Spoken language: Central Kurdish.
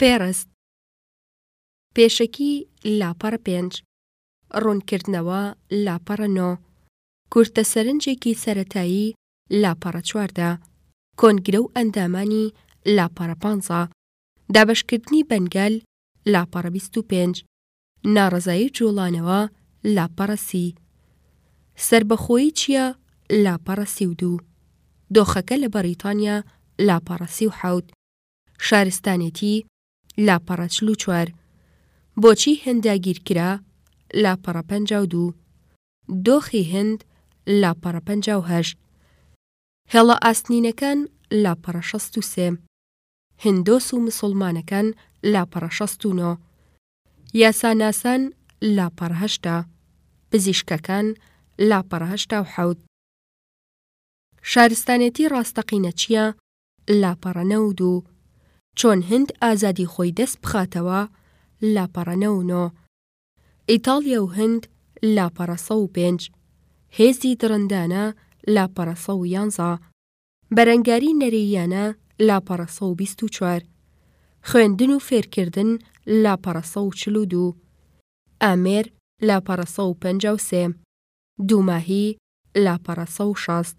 پێرست پێشەکی لاپەڕە پێنج ڕوونکردنەوە لاپەڕە نۆ کورتە سەرنجێکی سەتایی لاپەڕە چواردە کۆنگرە و ئەندامانی لاپەڕە پانزا دابشکردنی بەنگەل لاپەڕە بیست و پێنج ناڕزایی جوڵانەوە لاپەڕەسی سربەخۆی چییە لاپەڕەسی و دوو دۆخەکە لە بەریتانیا لاپەڕەسی و حەوت شارستانێتی لاپەڕەچل و چوار بۆچی هەنداگیر کرا لاپەڕە پ دوو دۆخی هند لاپەڕە پ هەشت هێڵە ئاستنینەکان لاپەڕە 16 سێ هندۆس و مسلمانەکان لاپەڕە 16 یاساناسان لاپەڕهشتا پزیشکەکان لاپەڕهشتا و حەوت شارستانێتی ڕاستەقینە چییە لاپەڕەنە و دوو چۆن هند ئازادی خۆی دەست بخاتەوە لاپەڕەنەونۆ ئیتالیا و هند لاپەڕەسە و پێنج هێزی درندانە لاپەڕەسە و یانزا بەرەنگاری نەرەیانە لاپەڕەسە و بیست و چوار خوێندن و فێرکردن لاپەڕەسە و چل و دوو ئامێر لاپەڕەسە و پێنج و سێ دووماهی لاپەڕەسە و شاست